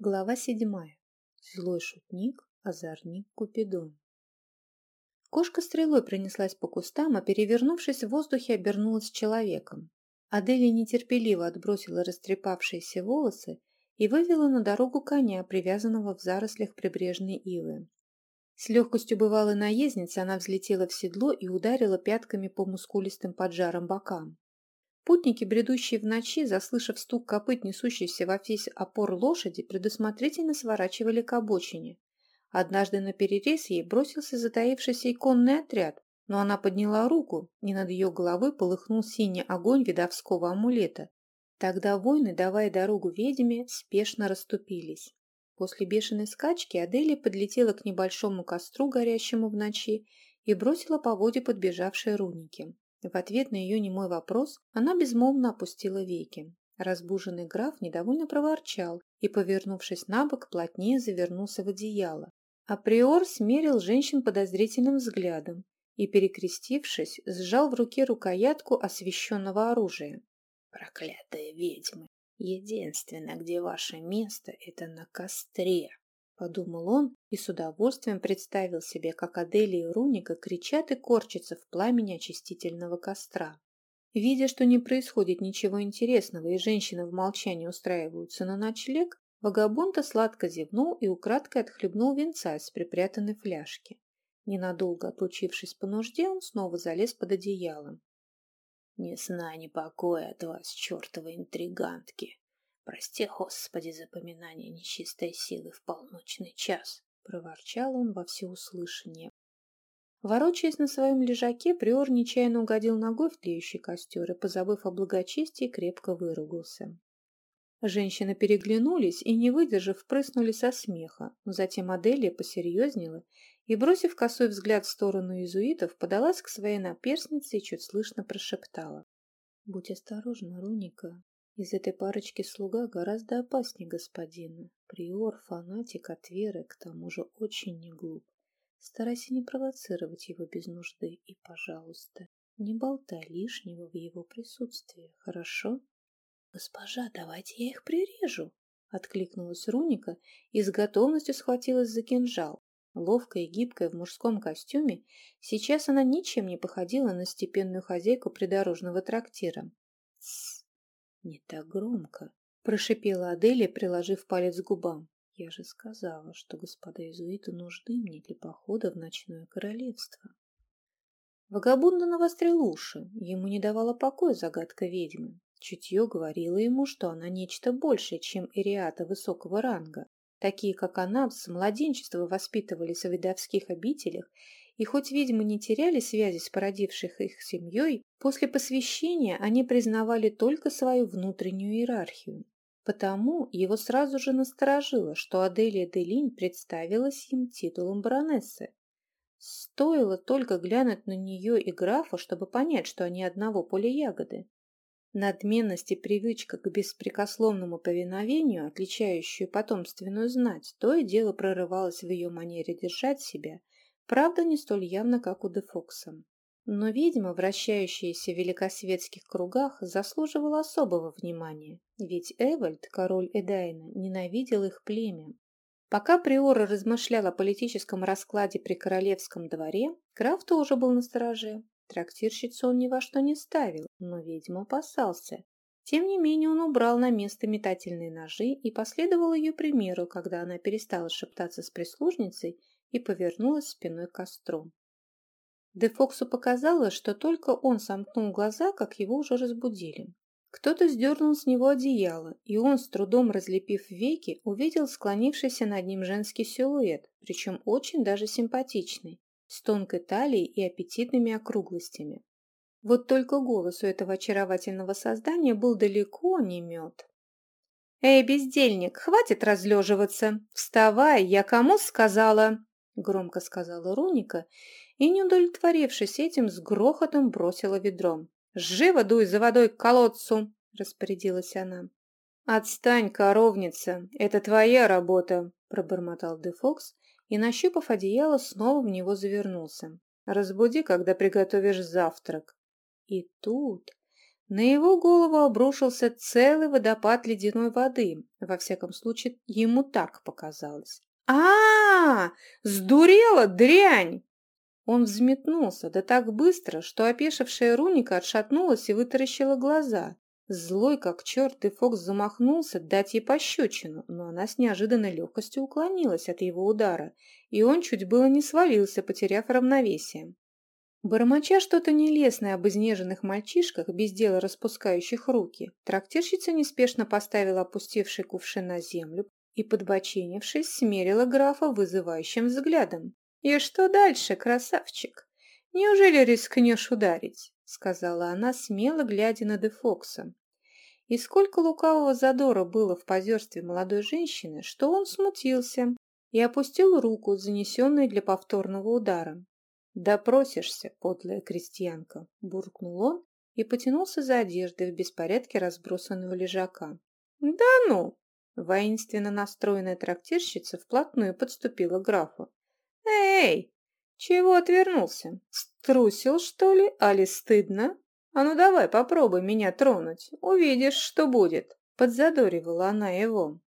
Глава седьмая. Злой шутник, озорник Купидон. Кошка стрелой принеслась по кустам, а перевернувшись в воздухе, обернулась человеком. Аделия нетерпеливо отбросила растрепавшиеся волосы и вывела на дорогу коня, привязанного в зарослях прибрежной ивы. С легкостью бывалой наездницы она взлетела в седло и ударила пятками по мускулистым поджарам бокам. Путники, бредущие в ночи, заслышав стук копыт, несущийся во весь опор лошади, предусмотрительно сворачивали к обочине. Однажды на перерез ей бросился затаившийся иконный отряд, но она подняла руку, и над ее головой полыхнул синий огонь видовского амулета. Тогда воины, давая дорогу ведьме, спешно расступились. После бешеной скачки Аделия подлетела к небольшому костру, горящему в ночи, и бросила по воде подбежавшие руники. В ответ на ее немой вопрос она безмолвно опустила веки. Разбуженный граф недовольно проворчал и, повернувшись на бок, плотнее завернулся в одеяло. Априор смерил женщин подозрительным взглядом и, перекрестившись, сжал в руке рукоятку освещенного оружия. «Проклятые ведьмы! Единственное, где ваше место, это на костре!» Подумал он и с удовольствием представил себе, как Аделия и Руника кричат и корчатся в пламени очистительного костра. Видя, что не происходит ничего интересного и женщины в молчании устраиваются на ночлег, Вагабунта сладко зевнул и украдкой отхлебнул венца из припрятанной фляжки. Ненадолго отлучившись по нужде, он снова залез под одеялом. «Ни сна, ни покоя от вас, чертовы интригантки!» «Прости, Господи, запоминание нечистой силы в полночный час!» — проворчал он во всеуслышание. Ворочаясь на своем лежаке, приор нечаянно угодил ногой в тлеющий костер и, позабыв о благочестии, крепко выругался. Женщины переглянулись и, не выдержав, прыснули со смеха, но затем Аделия посерьезнела и, бросив косой взгляд в сторону иезуитов, подалась к своей наперснице и чуть слышно прошептала. «Будь осторожна, Руника, из этой парочки слуга гораздо опаснее господина. Приор, фанатик от веры, к тому же очень не глуп. Старайся не провоцировать его без нужды и, пожалуйста, не болтай лишнего в его присутствии, хорошо? Госпожа, давайте я их прирежу, откликнулась Руника и с готовностью схватилась за кинжал. Ловкая и гибкая в мужском костюме, сейчас она ничем не походила на степенную хозяйку придорожного трактира. «Тссс! «Не так громко», — прошипела Аделия, приложив палец к губам. «Я же сказала, что господа иезуиты нужны мне для похода в ночное королевство». Вагабунда навострил уши. Ему не давала покоя загадка ведьмы. Чутье говорило ему, что она нечто большее, чем Ириата высокого ранга. Такие, как она, с младенчества воспитывались в видовских обителях и хоть ведьмы не теряли связи с породивших их семьей, после посвящения они признавали только свою внутреннюю иерархию. Потому его сразу же насторожило, что Аделия Делинь представилась им титулом баронессы. Стоило только глянуть на нее и графа, чтобы понять, что они одного поля ягоды. Надменность и привычка к беспрекословному повиновению, отличающую потомственную знать, то и дело прорывалось в ее манере держать себя Правда, не столь явно, как у Дефокса. Но ведьма, вращающаяся в великосветских кругах, заслуживала особого внимания, ведь Эвальд, король Эдайна, ненавидел их племя. Пока Приора размышлял о политическом раскладе при королевском дворе, граф тоже был на стороже. Трактирщицу он ни во что не ставил, но ведьму опасался. Тем не менее он убрал на место метательные ножи и последовал ее примеру, когда она перестала шептаться с прислужницей и повернулась спиной к костру. Дефоксу показалось, что только он сомкнул глаза, как его уже разбудили. Кто-то сдернул с него одеяло, и он, с трудом разлепив веки, увидел склонившийся над ним женский силуэт, причем очень даже симпатичный, с тонкой талией и аппетитными округлостями. Вот только голос у этого очаровательного создания был далеко не мед. «Эй, бездельник, хватит разлеживаться! Вставай, я кому сказала!» громко сказала Руника и, не удовлетворившись этим, с грохотом бросила ведром. «Живо дуй за водой к колодцу!» – распорядилась она. «Отстань, коровница, это твоя работа!» – пробормотал Дефокс и, нащупав одеяло, снова в него завернулся. «Разбуди, когда приготовишь завтрак». И тут На его голову обрушился целый водопад ледяной воды. Во всяком случае, ему так показалось. а, -а, -а Сдурела, дрянь!» Он взметнулся, да так быстро, что опешившая Руника отшатнулась и вытаращила глаза. Злой как черт, и Фокс замахнулся дать ей пощечину, но она с неожиданной легкостью уклонилась от его удара, и он чуть было не свалился, потеряв равновесие. Бормоча что-то нелестное об изнеженных мальчишках, без дела распускающих руки, трактирщица неспешно поставила опустевший кувшин на землю и, подбоченившись, смерила графа вызывающим взглядом. «И что дальше, красавчик? Неужели рискнешь ударить?» — сказала она, смело глядя на Дефокса. И сколько лукавого задора было в позерстве молодой женщины, что он смутился и опустил руку, занесенную для повторного удара. «Допросишься, подлая крестьянка!» – буркнул он и потянулся за одеждой в беспорядке разбросанного лежака. «Да ну!» – воинственно настроенная трактирщица вплотную подступила графу. «Эй, чего отвернулся? Струсил, что ли? Али стыдно? А ну давай, попробуй меня тронуть. Увидишь, что будет!» – подзадоривала она его.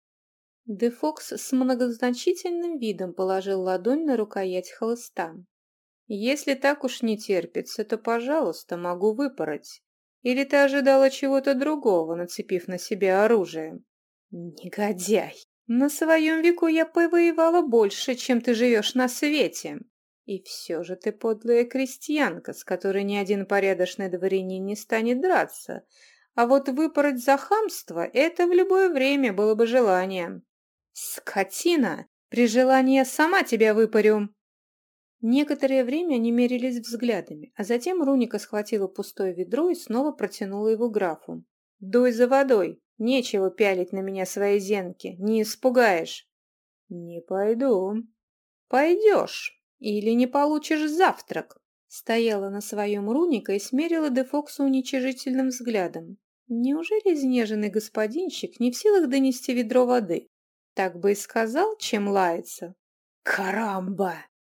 Дефокс с многозначительным видом положил ладонь на рукоять хлыста. Если так уж не терпится, то, пожалуйста, могу выпороть. Или ты ожидала чего-то другого, нацепив на себя оружие? Негодяй! На своем веку я повоевала больше, чем ты живешь на свете. И все же ты подлая крестьянка, с которой ни один порядочный дворянин не станет драться. А вот выпороть за хамство – это в любое время было бы желанием. Скотина! При желании я сама тебя выпарю. Некоторое время они мерились взглядами, а затем Руника схватила пустое ведро и снова протянула его графу. «Дуй за водой! Нечего пялить на меня свои зенки, не испугаешь!» «Не пойду». «Пойдешь, или не получишь завтрак!» Стояла на своем Руника и смерила Дефокса уничижительным взглядом. Неужели изнеженный господинщик не в силах донести ведро воды? Так бы и сказал, чем лается. «Карамба!»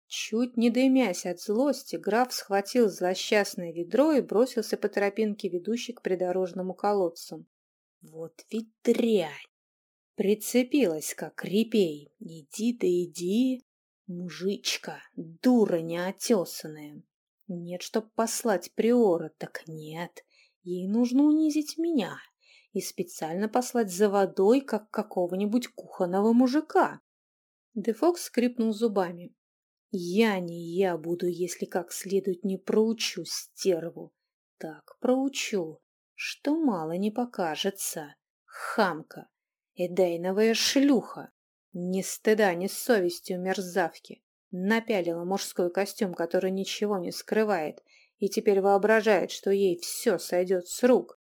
Чуть не дымясь от злости, граф схватил злосчастное ведро и бросился по тропинке, ведущей к придорожному колодцу. Вот ведь дрянь! Прицепилась, как репей. Иди да иди, мужичка, дура неотесанная. Нет, чтоб послать приора, так нет. Ей нужно унизить меня и специально послать за водой, как какого-нибудь кухонного мужика. Дефокс скрипнул зубами. Я не я буду, если как следует не проучу стерву. Так, проучу, что мало не покажется. Хамка, эдайновая шлюха. Ни стыда, ни совести у мерзавки. Напялила мужской костюм, который ничего не скрывает, и теперь воображает, что ей все сойдет с рук.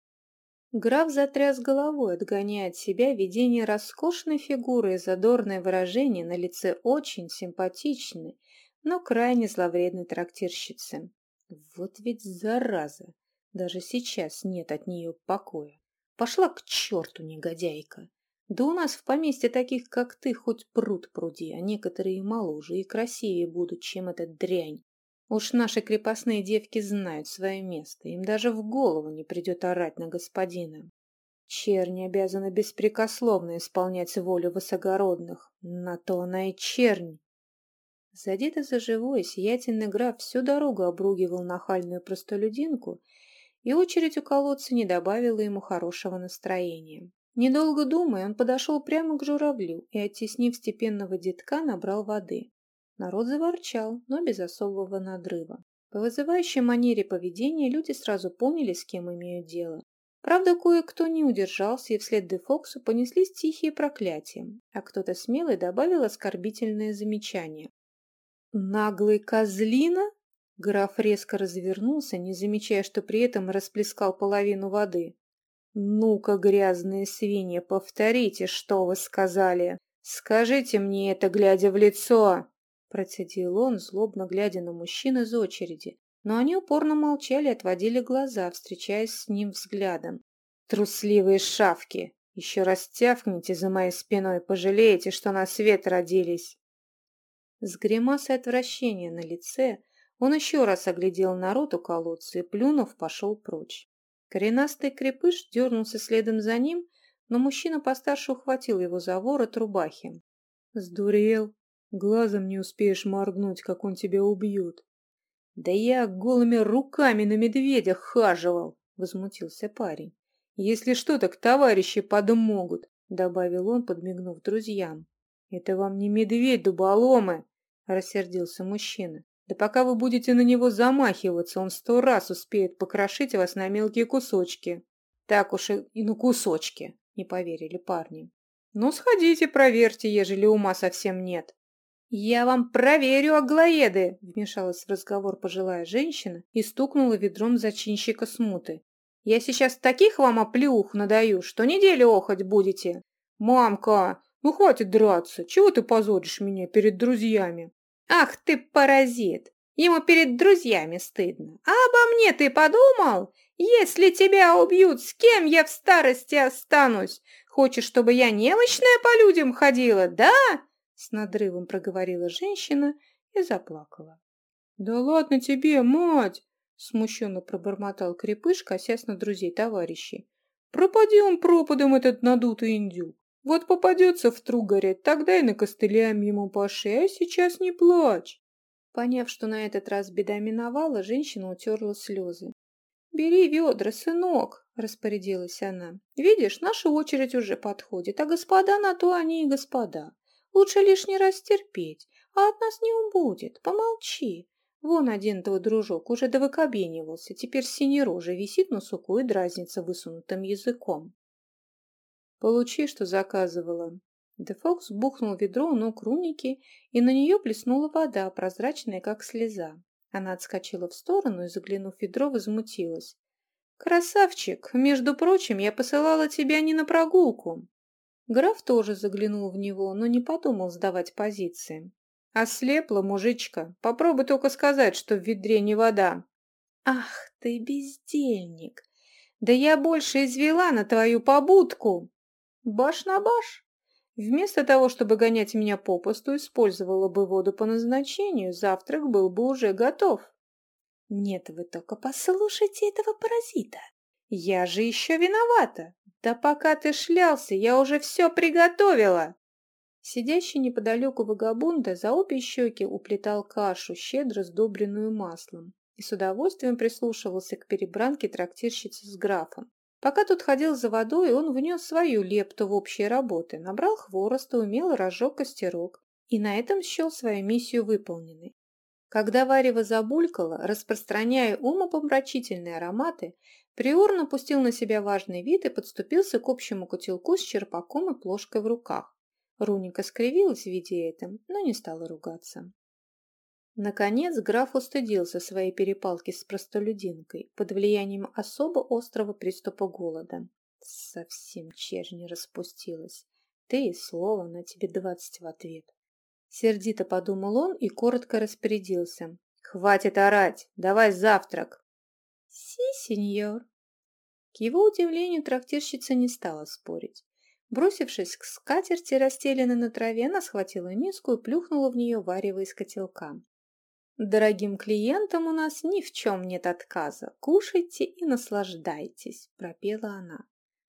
Граф затряс головой, отгоняя от себя видение роскошной фигуры и задорное выражение на лице очень симпатичной, но крайне зловредной трактирщицы. Вот ведь зараза! Даже сейчас нет от нее покоя. Пошла к черту, негодяйка! Да у нас в поместье таких, как ты, хоть пруд пруди, а некоторые и моложе, и красивее будут, чем эта дрянь. Уж наши крепостные девки знают свое место, им даже в голову не придет орать на господина. Черни обязаны беспрекословно исполнять волю высокородных. На то она и чернь. Задето за живое, сиятельный граф всю дорогу обругивал нахальную простолюдинку, и очередь у колодца не добавила ему хорошего настроения. Недолго думая, он подошел прямо к журавлю и, оттеснив степенного детка, набрал воды. Народ заворчал, но без особого надрыва. По вызывающей манере поведения люди сразу поняли, с кем имеют дело. Правда, кое-кто не удержался, и вслед Дефоксу понеслись тихие проклятия, а кто-то смелый добавил оскорбительное замечание. «Наглый козлина?» Граф резко развернулся, не замечая, что при этом расплескал половину воды. «Ну-ка, грязные свиньи, повторите, что вы сказали. Скажите мне это, глядя в лицо!» Процедил он, злобно глядя на мужчин из очереди. Но они упорно молчали и отводили глаза, встречаясь с ним взглядом. «Трусливые шавки! Еще раз тявкните за моей спиной, пожалеете, что на свет родились!» С гримасой отвращения на лице он еще раз оглядел народ у колодца и, плюнув, пошел прочь. Коренастый крепыш дернулся следом за ним, но мужчина постарше ухватил его за ворот рубахи. «Сдурел? Глазом не успеешь моргнуть, как он тебя убьет». «Да я голыми руками на медведя хаживал!» — возмутился парень. «Если что, так товарищи подмогут», — добавил он, подмигнув друзьям. «Это вам не медведь, дуболомы!» — рассердился мужчина. «Да пока вы будете на него замахиваться, он сто раз успеет покрошить вас на мелкие кусочки». «Так уж и на кусочки», — не поверили парни. «Ну, сходите, проверьте, ежели ума совсем нет». «Я вам проверю, аглоеды!» — вмешалась в разговор пожилая женщина и стукнула ведром зачинщика смуты. «Я сейчас таких вам оплеух надаю, что неделю охоть будете!» «Мамка, ну хватит драться! Чего ты позоришь меня перед друзьями?» «Ах ты паразит! Ему перед друзьями стыдно! А обо мне ты подумал? Если тебя убьют, с кем я в старости останусь? Хочешь, чтобы я немощная по людям ходила, да?» С надрывом проговорила женщина и заплакала. «Да ладно тебе, мать!» Смущенно пробормотал крепыш, косясь на друзей товарищей. «Пропади он пропадом, этот надутый индюк! Вот попадется в тругаре, тогда и накостыляем ему по шее, а сейчас не плачь!» Поняв, что на этот раз беда миновала, женщина утерла слезы. «Бери ведра, сынок!» — распорядилась она. «Видишь, наша очередь уже подходит, а господа на то они и господа. Лучше лишний раз терпеть, а от нас не убудет. Помолчи. Вон один твой дружок уже довыкобенивался, теперь синей рожей висит на суку и дразнится высунутым языком. Получи, что заказывала. Дефокс бухнул ведро у ног Руники, и на нее плеснула вода, прозрачная, как слеза. Она отскочила в сторону и, заглянув в ведро, возмутилась. «Красавчик! Между прочим, я посылала тебя не на прогулку. Граф тоже заглянул в него, но не подумал сдавать позиции. «Ослепла, мужичка. Попробуй только сказать, что в ведре не вода». «Ах ты, бездельник! Да я больше извела на твою побудку!» «Баш на баш!» Вместо того, чтобы гонять меня попусту, использовала бы воду по назначению, завтрак был бы уже готов. Нет, вы только послушайте этого паразита. Я же еще виновата. «Да пока ты шлялся, я уже все приготовила!» Сидящий неподалеку вагабунда за обе щеки уплетал кашу, щедро сдобренную маслом, и с удовольствием прислушивался к перебранке трактирщицы с графом. Пока тут ходил за водой, он внес свою лепту в общие работы, набрал хвороста, умело разжег костерок и на этом счел свою миссию выполненной. Когда варево забулькало, распространяя умопомрачительные ароматы, Приор напустил на себя важный вид и подступился к общему котелку с черпаком и плошкой в руках. Руника скривилась, видя это, но не стала ругаться. Наконец граф устыдился своей перепалки с простолюдинкой под влиянием особо острого приступа голода. Совсем чернь не распустилась. Ты и слово, на тебе двадцать в ответ. Сердито подумал он и коротко распорядился. «Хватит орать! Давай завтрак!» «Си, сеньор!» К его удивлению трактирщица не стала спорить. Бросившись к скатерти, расстеленной на траве, она схватила миску и плюхнула в нее варево из котелка. «Дорогим клиентам у нас ни в чем нет отказа. Кушайте и наслаждайтесь», – пропела она.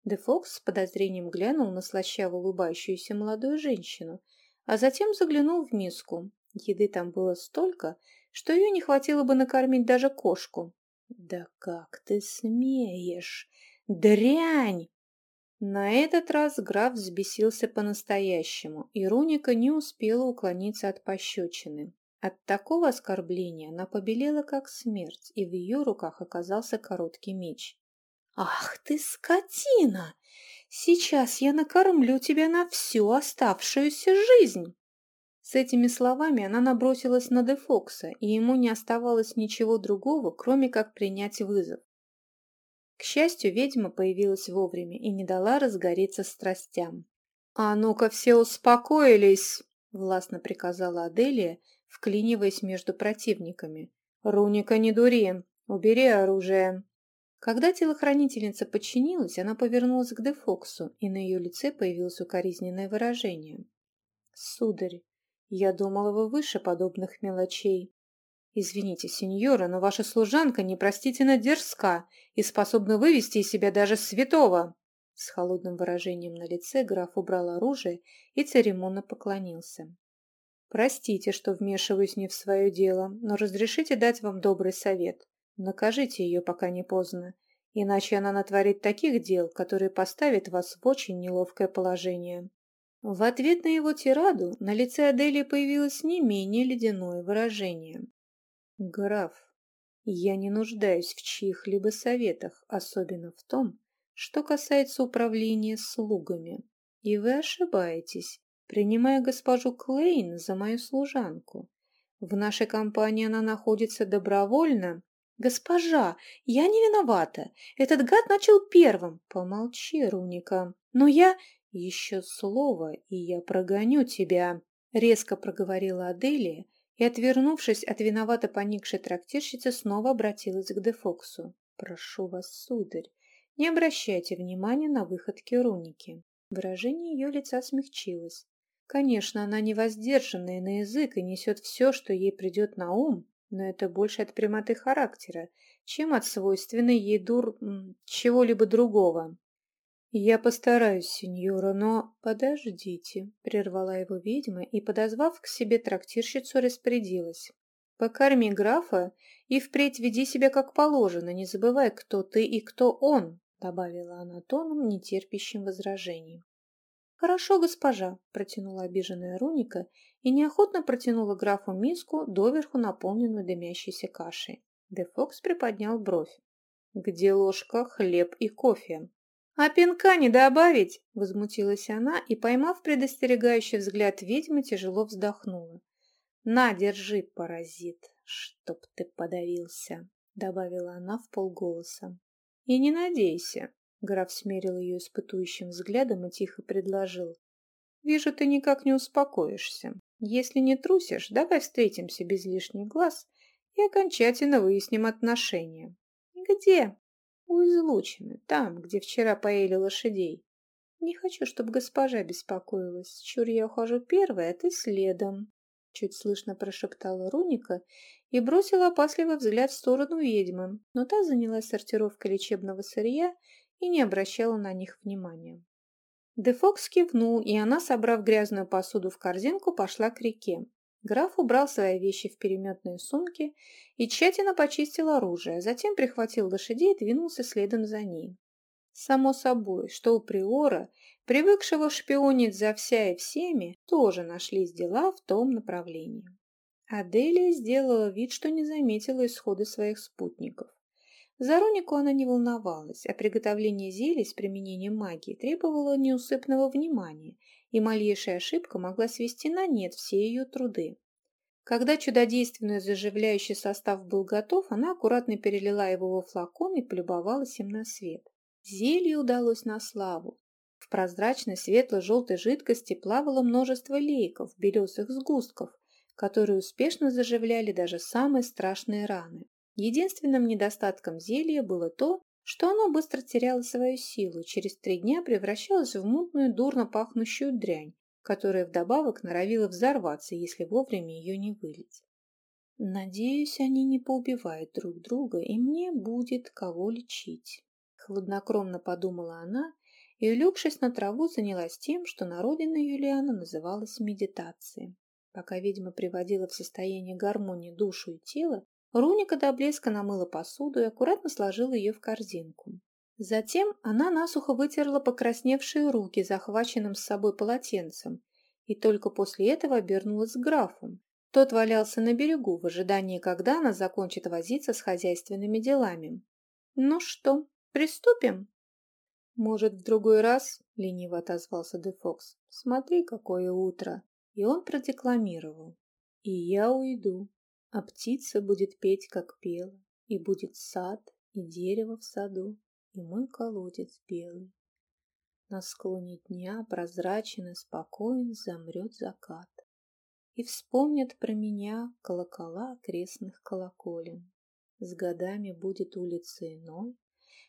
Дефокс с подозрением глянул на слащаво улыбающуюся молодую женщину, а затем заглянул в миску. Еды там было столько, что ее не хватило бы накормить даже кошку, «Да как ты смеешь! Дрянь!» На этот раз граф взбесился по-настоящему, и Руника не успела уклониться от пощечины. От такого оскорбления она побелела, как смерть, и в ее руках оказался короткий меч. «Ах ты, скотина! Сейчас я накормлю тебя на всю оставшуюся жизнь!» С этими словами она набросилась на Дефокса, и ему не оставалось ничего другого, кроме как принять вызов. К счастью, ведьма появилась вовремя и не дала разгореться страстям. «А ну-ка все успокоились!» – властно приказала Аделия, вклиниваясь между противниками. «Руника, не дури! Убери оружие!» Когда телохранительница подчинилась, она повернулась к Дефоксу, и на ее лице появилось укоризненное выражение. «Сударь, я думала, вы выше подобных мелочей. Извините, сеньора, но ваша служанка непростительно дерзка и способна вывести из себя даже святого. С холодным выражением на лице граф убрал оружие и церемонно поклонился. «Простите, что вмешиваюсь не в свое дело, но разрешите дать вам добрый совет. Накажите ее, пока не поздно, иначе она натворит таких дел, которые поставят вас в очень неловкое положение». В ответ на его тираду на лице Аделии появилось не менее ледяное выражение. «Граф, я не нуждаюсь в чьих-либо советах, особенно в том, что касается управления слугами. И вы ошибаетесь, принимая госпожу Клейн за мою служанку. В нашей компании она находится добровольно. Госпожа, я не виновата. Этот гад начал первым. Помолчи, Руника. Но я... Еще слово, и я прогоню тебя. Резко проговорила Аделия и, отвернувшись от виновато поникшей трактирщицы, снова обратилась к Дефоксу. «Прошу вас, сударь, не обращайте внимания на выходки Руники». Выражение ее лица смягчилось. Конечно, она не воздержанная на язык и несет все, что ей придет на ум, но это больше от прямоты характера, чем от свойственной ей дур... чего-либо другого. «Я постараюсь, сеньора, но...» «Подождите», — прервала его ведьма и, подозвав к себе трактирщицу, распорядилась. «Покорми графа и впредь веди себя как положено, не забывай, кто ты и кто он», — добавила она тоном, нетерпящим возражений. «Хорошо, госпожа», — протянула обиженная Руника и неохотно протянула графу миску, доверху наполненную дымящейся кашей. Дефокс приподнял бровь. «Где ложка, хлеб и кофе?» «А пинка не добавить?» — возмутилась она и, поймав предостерегающий взгляд ведьмы, тяжело вздохнула. «На, держи, паразит, чтоб ты подавился», — добавила она в полголоса. «И не надейся, Граф смерил ее испытующим взглядом и тихо предложил. «Вижу, ты никак не успокоишься. Если не трусишь, давай встретимся без лишних глаз и окончательно выясним отношения». «Где?» «У излучины, там, где вчера поели лошадей». «Не хочу, чтобы госпожа беспокоилась. Чур я ухожу первой, а ты следом». Чуть слышно прошептала Руника и бросила опасливый взгляд в сторону ведьмы, но та занялась сортировкой лечебного сырья и не обращала на них внимания. Дефокс кивнул, и она, собрав грязную посуду в корзинку, пошла к реке. Граф убрал свои вещи в переметные сумки и тщательно почистил оружие, затем прихватил лошадей и двинулся следом за ней. Само собой, что у Приора, привыкшего шпионить за вся и всеми, тоже нашлись дела в том направлении. Аделия сделала вид, что не заметила исхода своих спутников. За Ронику она не волновалась, а приготовление зелий с применением магии требовало неусыпного внимания, и малейшая ошибка могла свести на нет все ее труды. Когда чудодейственный заживляющий состав был готов, она аккуратно перелила его во флакон и полюбовалась им на свет. Зелье удалось на славу. В прозрачной светло-желтой жидкости плавало множество лейков, белесых сгустков, которые успешно заживляли даже самые страшные раны. Единственным недостатком зелья было то, что оно быстро теряло свою силу, через три дня превращалось в мутную, дурно пахнущую дрянь, которая вдобавок норовила взорваться, если вовремя ее не вылить. Надеюсь, они не поубивают друг друга, и мне будет кого лечить. Хладнокровно подумала она и, улегшись на траву, занялась тем, что на родине Юлиана называлась медитацией. Пока ведьма приводила в состояние гармонии душу и тело, Руника до блеска намыла посуду и аккуратно сложила ее в корзинку. Затем она насухо вытерла покрасневшие руки захваченным с собой полотенцем и только после этого обернулась к графу. Тот валялся на берегу в ожидании, когда она закончит возиться с хозяйственными делами. «Ну что, приступим?» «Может, в другой раз?» — лениво отозвался Дефокс. «Смотри, какое утро!» И он продекламировал. «И я уйду, а птица будет петь, как пела, и будет сад, и дерево в саду, и мой колодец белый. На склоне дня прозрачен и спокоен замрет закат. И вспомнят про меня колокола окрестных колоколен. С годами будет улица иной,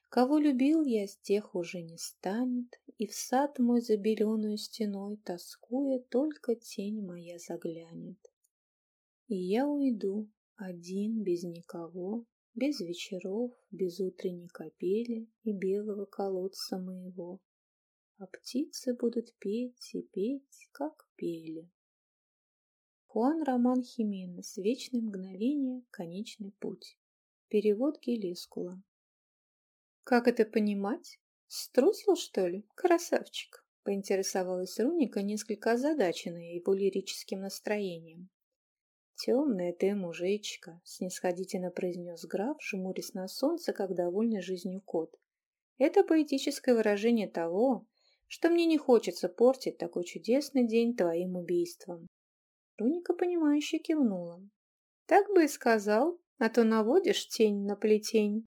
Кого любил я, с тех уже не станет, И в сад мой за беленую стеной, Тоскуя, только тень моя заглянет. И я уйду, Один, без никого, без вечеров, без утренней капели и белого колодца моего. А птицы будут петь и петь, как пели. Хуан Роман Хименес «Вечное мгновение. Конечный путь». Перевод Гелескула. «Как это понимать? Струсил, что ли? Красавчик!» — поинтересовалась Руника, несколько озадаченная его лирическим настроением. «Темная ты, мужичка», — снисходительно произнес граф, жмурясь на солнце, как довольный жизнью кот. «Это поэтическое выражение того, что мне не хочется портить такой чудесный день твоим убийством». Руника, понимающе кивнула. «Так бы и сказал, а то наводишь тень на плетень».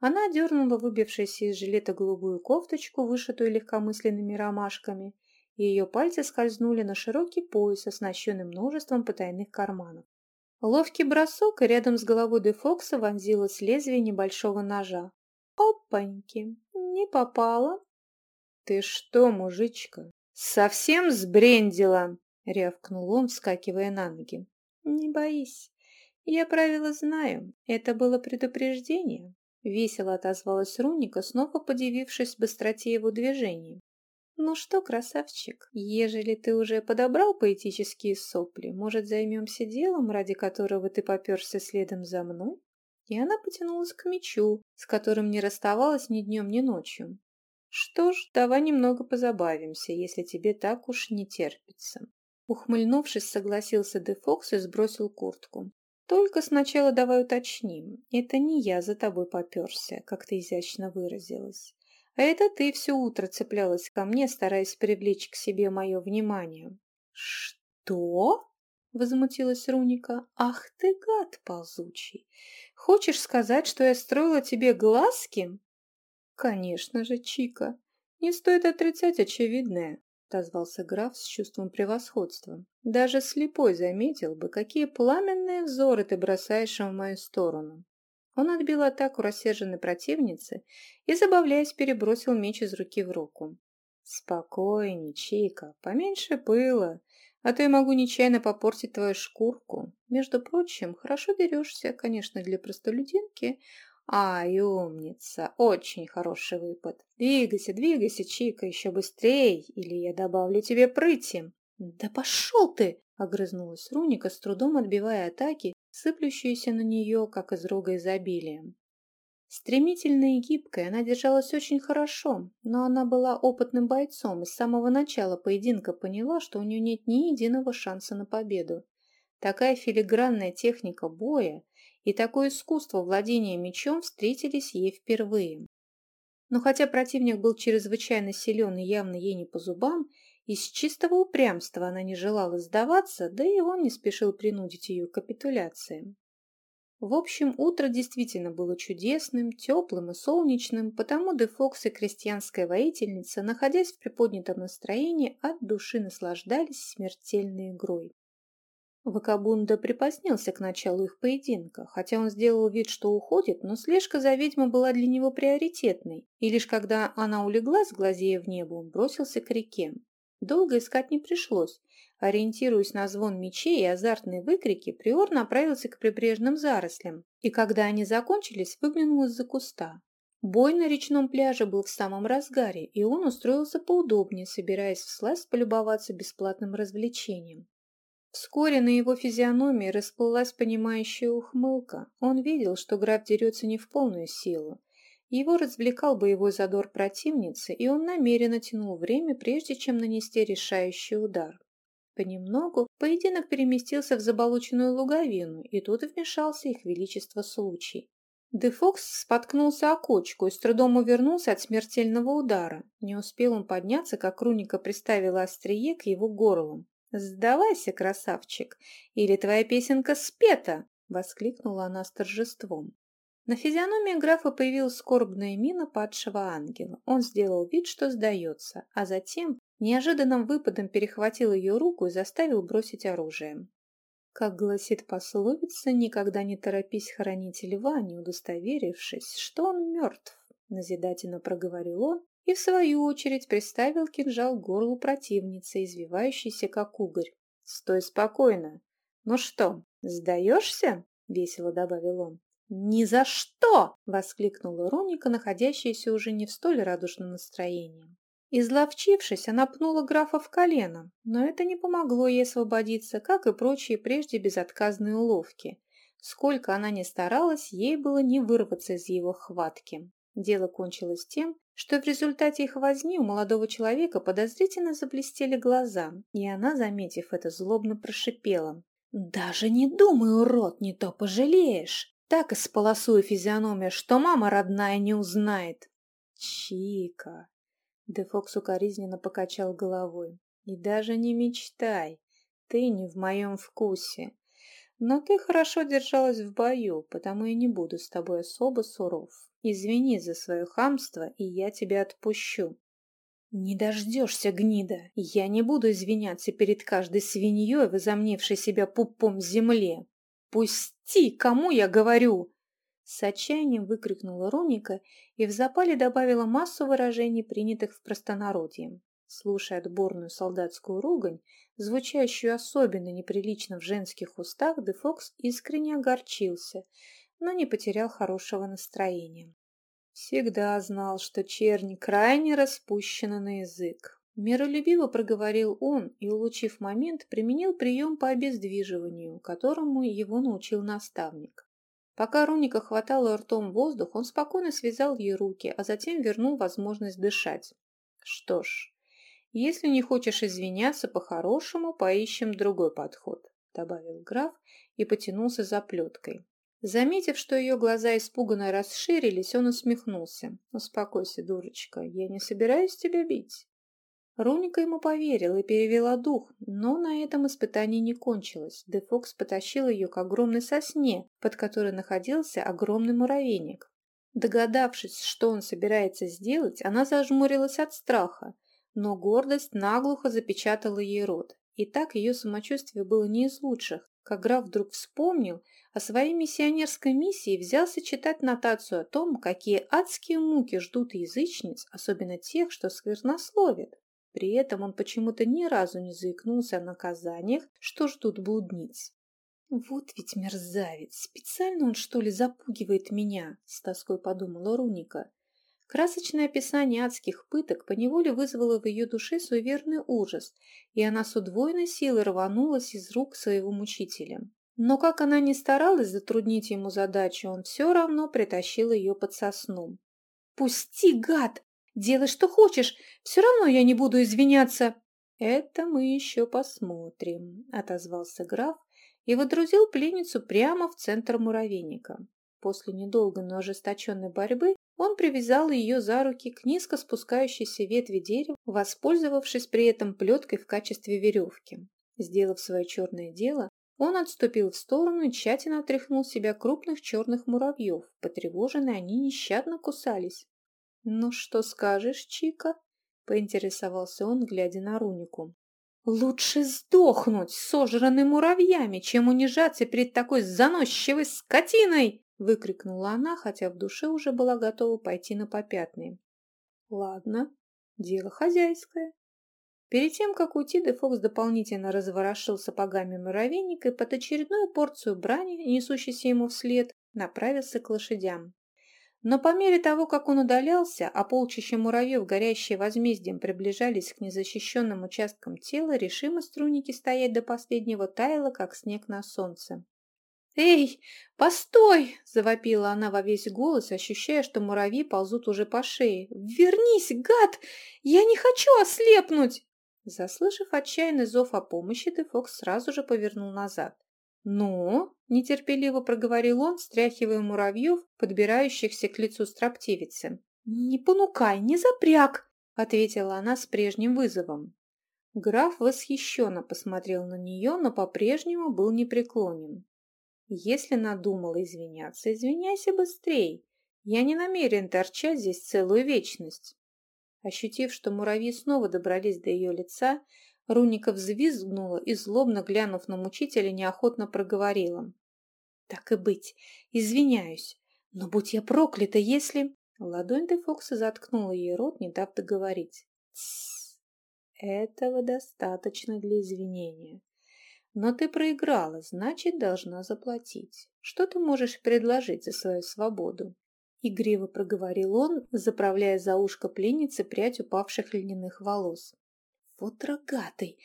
Она дернула выбившуюся из жилета голубую кофточку, вышитую легкомысленными ромашками, ее пальцы скользнули на широкий пояс, оснащенный множеством потайных карманов. Ловкий бросок, и рядом с головой Де Фокса вонзилось лезвие небольшого ножа. «Опаньки! Не попала!» «Ты что, мужичка, совсем сбрендила?» — рявкнул он, вскакивая на ноги. «Не боись. Я правила знаю. Это было предупреждение». Весело отозвалась Руника, снова подивившись быстроте его движений. «Ну что, красавчик, ежели ты уже подобрал поэтические сопли, может, займемся делом, ради которого ты поперся следом за мной?» И она потянулась к мечу, с которым не расставалась ни днем, ни ночью. «Что ж, давай немного позабавимся, если тебе так уж не терпится». Ухмыльнувшись, согласился Де Фокс и сбросил куртку. «Только сначала давай уточним. Это не я за тобой поперся, как ты изящно выразилась. А это ты все утро цеплялась ко мне, стараясь привлечь к себе мое внимание. Что? Возмутилась Руника. Ах ты гад ползучий! Хочешь сказать, что я строила тебе глазки? Конечно же, Чика. Не стоит отрицать очевидное, отозвался граф с чувством превосходства. Даже слепой заметил бы, какие пламенные взоры ты бросаешь в мою сторону. Он отбил атаку рассерженной противницы и, забавляясь, перебросил меч из руки в руку. «Спокойней, Чика, поменьше пыла, а то я могу нечаянно попортить твою шкурку. Между прочим, хорошо дерешься, конечно, для простолюдинки. Ай, умница, очень хороший выпад. Двигайся, двигайся, Чика, еще быстрей, или я добавлю тебе прыти». «Да пошел ты!» — огрызнулась Руника, с трудом отбивая атаки сыплющуюся на нее, как из рога изобилия. Стремительная и гибкая, она держалась очень хорошо, но она была опытным бойцом и с самого начала поединка поняла, что у нее нет ни единого шанса на победу. Такая филигранная техника боя и такое искусство владения мечом встретились ей впервые. Но хотя противник был чрезвычайно силен и явно ей не по зубам, из чистого упрямства она не желала сдаваться, да и он не спешил принудить ее к капитуляции. В общем, утро действительно было чудесным, теплым и солнечным, потому Де Фокс и крестьянская воительница, находясь в приподнятом настроении, от души наслаждались смертельной игрой. Вакабунда припозднился к началу их поединка, хотя он сделал вид, что уходит, но слежка за ведьмой была для него приоритетной, и лишь когда она улеглась, глазея в небо, он бросился к реке. Долго искать не пришлось. Ориентируясь на звон мечей и азартные выкрики, Приор направился к прибрежным зарослям, и когда они закончились, выглянул из-за куста. Бой на речном пляже был в самом разгаре, и он устроился поудобнее, собираясь всласть полюбоваться бесплатным развлечением. Вскоре на его физиономии расплылась понимающая ухмылка. Он видел, что граф дерется не в полную силу, его развлекал боевой задор противницы, и он намеренно тянул время, прежде чем нанести решающий удар. Понемногу поединок переместился в заболоченную луговину, и тут вмешался их величество случай. Дефокс споткнулся о кочку и с трудом увернулся от смертельного удара. Не успел он подняться, как Руника приставила острие к его горлу. «Сдавайся, красавчик, или твоя песенка спета!» — воскликнула она с торжеством. На физиономии графа появилась скорбная мина падшего ангела. Он сделал вид, что сдается, а затем неожиданным выпадом перехватил ее руку и заставил бросить оружие. Как гласит пословица, никогда не торопись хоронить льва, не удостоверившись, что он мертв, назидательно проговорил он и в свою очередь приставил кинжал к горлу противницы, извивающейся как угорь. «Стой спокойно! Ну что, сдаешься?» весело добавил он. «Ни за что!» — воскликнула Роника, находящаяся уже не в столь радужном настроении. Изловчившись, она пнула графа в колено, но это не помогло ей освободиться, как и прочие прежде безотказные уловки. Сколько она ни старалась, ей было не вырваться из его хватки. Дело кончилось тем, что в результате их возни у молодого человека подозрительно заблестели глаза, и она, заметив это, злобно прошипела. «Даже не думай, урод, не то пожалеешь! Так исполосую физиономию, что мама родная не узнает. Чика. Дефокс укоризненно покачал головой. И даже не мечтай. Ты не в моем вкусе. Но ты хорошо держалась в бою, потому я не буду с тобой особо суров. Извини за свое хамство, и я тебя отпущу. Не дождешься, гнида. Я не буду извиняться перед каждой свиньей, возомнившей себя пупом земле. «Пусти! Кому я говорю?» С отчаянием выкрикнула Роника и в запале добавила массу выражений, принятых в простонародье. Слушая отборную солдатскую ругань, звучащую особенно неприлично в женских устах, Дефокс искренне огорчился, но не потерял хорошего настроения. Всегда знал, что черни крайне распущена на язык. Миролюбиво проговорил он и, улучив момент, применил прием по обездвиживанию, которому его научил наставник. Пока Руника хватала ртом воздух, он спокойно связал ей руки, а затем вернул возможность дышать. «Что ж, если не хочешь извиняться по-хорошему, поищем другой подход», добавил граф и потянулся за плеткой. Заметив, что ее глаза испуганно расширились, он усмехнулся. «Успокойся, дурочка, я не собираюсь тебя бить. Руника ему поверила и перевела дух, но на этом испытание не кончилось. Дефокс потащил ее к огромной сосне, под которой находился огромный муравейник. Догадавшись, что он собирается сделать, она зажмурилась от страха, но гордость наглухо запечатала ей рот. И так ее самочувствие было не из лучших, как граф вдруг вспомнил о своей миссионерской миссии и взялся читать нотацию о том, какие адские муки ждут язычниц, особенно тех, что сквернословят. При этом он почему-то ни разу не заикнулся о наказаниях, что ждут блудниц. «Вот ведь мерзавец! Специально он, что ли, запугивает меня?» – с тоской подумала Руника. Красочное описание адских пыток поневоле вызвало в ее душе суеверный ужас, и она с удвоенной силой рванулась из рук своего мучителя. Но как она ни старалась затруднить ему задачу, он все равно притащил ее под сосну. «Пусти, гад!» Делай, что хочешь, все равно я не буду извиняться». «Это мы еще посмотрим», — отозвался граф и водрузил пленницу прямо в центр муравейника. После недолгой, но ожесточенной борьбы он привязал ее за руки к низко спускающейся ветви дерева, воспользовавшись при этом плеткой в качестве веревки. Сделав свое черное дело, он отступил в сторону и тщательно отряхнул себя крупных черных муравьев. Потревоженные они нещадно кусались. «Ну что скажешь, Чика?» — поинтересовался он, глядя на Рунику. «Лучше сдохнуть, сожранный муравьями, чем унижаться перед такой заносчивой скотиной!» — выкрикнула она, хотя в душе уже была готова пойти на попятные. «Ладно, дело хозяйское». Перед тем, как уйти, Дефокс дополнительно разворошил сапогами муравейника и под очередную порцию брани, несущейся ему вслед, направился к лошадям. Но по мере того, как он удалялся, а полчища муравьев, горящие возмездием, приближались к незащищенным участкам тела, решимость Руники стоять до последнего таяла, как снег на солнце. «Эй, постой!» – завопила она во весь голос, ощущая, что муравьи ползут уже по шее. «Вернись, гад! Я не хочу ослепнуть!» Заслышав отчаянный зов о помощи, Дефокс сразу же повернул назад. «Ну?» – нетерпеливо проговорил он, стряхивая муравьев, подбирающихся к лицу строптивицы. «Не понукай, не запряг!» – ответила она с прежним вызовом. Граф восхищенно посмотрел на нее, но по-прежнему был непреклонен. «Если надумала извиняться, извиняйся быстрей. Я не намерен торчать здесь целую вечность». Ощутив, что муравьи снова добрались до ее лица, Руника взвизгнула и, злобно глянув на мучителя, неохотно проговорила. «Так и быть, извиняюсь, но будь я проклята, если...» Ладонь де заткнула ей рот, не дав договорить. «Тссс! Этого достаточно для извинения. Но ты проиграла, значит, должна заплатить. Что ты можешь предложить за свою свободу?» Игриво проговорил он, заправляя за ушко пленницы прядь упавших льняных волос. «Вот рогатый!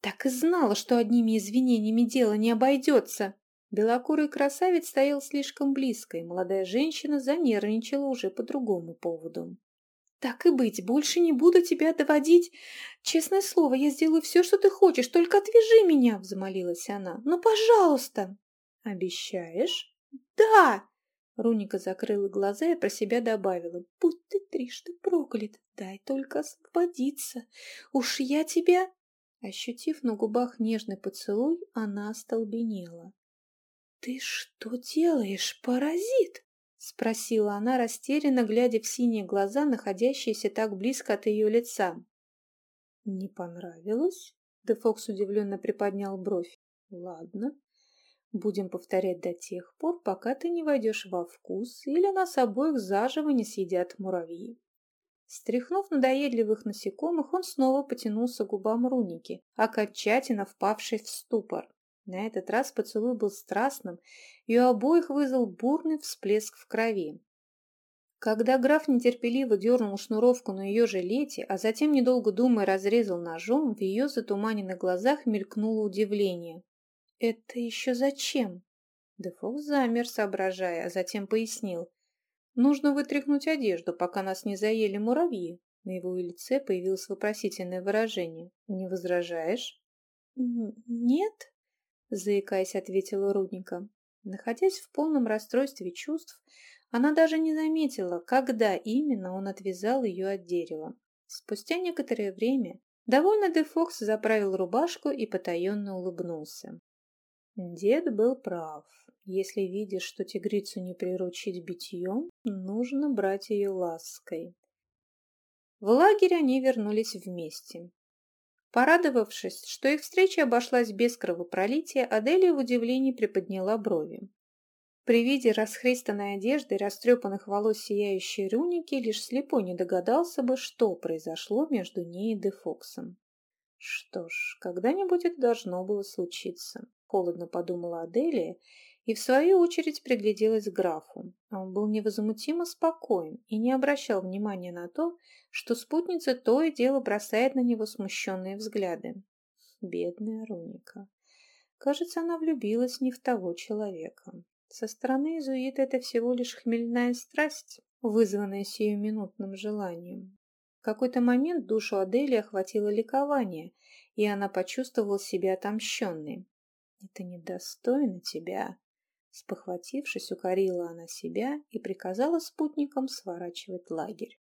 Так и знала, что одними извинениями дело не обойдется!» Белокурый красавец стоял слишком близко, и молодая женщина занервничала уже по другому поводу. «Так и быть, больше не буду тебя доводить. Честное слово, я сделаю все, что ты хочешь, только отвяжи меня!» – взмолилась она. «Ну, пожалуйста!» «Обещаешь?» «Да!» Руника закрыла глаза и про себя добавила. «Будь ты трижды проклят, дай только освободиться. Уж я тебя...» Ощутив на губах нежный поцелуй, она остолбенела. «Ты что делаешь, паразит?» — спросила она, растерянно глядя в синие глаза, находящиеся так близко от ее лица. «Не понравилось?» — Дефокс удивленно приподнял бровь. «Ладно. Будем повторять до тех пор, пока ты не войдешь во вкус или нас обоих заживо не съедят муравьи». Стряхнув надоедливых насекомых, он снова потянулся к губам Руники, окончательно впавший в ступор. На этот раз поцелуй был страстным и у обоих вызвал бурный всплеск в крови. Когда граф нетерпеливо дернул шнуровку на ее жилете, а затем, недолго думая, разрезал ножом, в ее затуманенных глазах мелькнуло удивление. «Это еще зачем?» Дефолт замер, соображая, а затем пояснил. «Нужно вытряхнуть одежду, пока нас не заели муравьи». На его лице появилось вопросительное выражение. «Не возражаешь?» «Нет», заикаясь, ответила Рудника. Находясь в полном расстройстве чувств, она даже не заметила, когда именно он отвязал ее от дерева. Спустя некоторое время довольно Дефокс заправил рубашку и потаенно улыбнулся. Дед был прав. Если видишь, что тигрицу не приручить битьем, нужно брать ее лаской. В лагерь они вернулись вместе. Порадовавшись, что их встреча обошлась без кровопролития, Аделия в удивлении приподняла брови. При виде расхристанной одежды растрепанных волос сияющей руники лишь слепой не догадался бы, что произошло между ней и Дефоксом. Что ж, когда-нибудь это должно было случиться, холодно подумала Аделия и в свою очередь пригляделась к графу. Он был невозмутимо спокоен и не обращал внимания на то, что спутница то и дело бросает на него смущенные взгляды. Бедная Руника. Кажется, она влюбилась не в того человека. Со стороны Изуита это всего лишь хмельная страсть, вызванная сиюминутным желанием. В какой-то момент душу Адели охватило ликование, и она почувствовала себя отомщенной. «Это недостойно тебя», Спохватившись, укорила она себя и приказала спутникам сворачивать лагерь.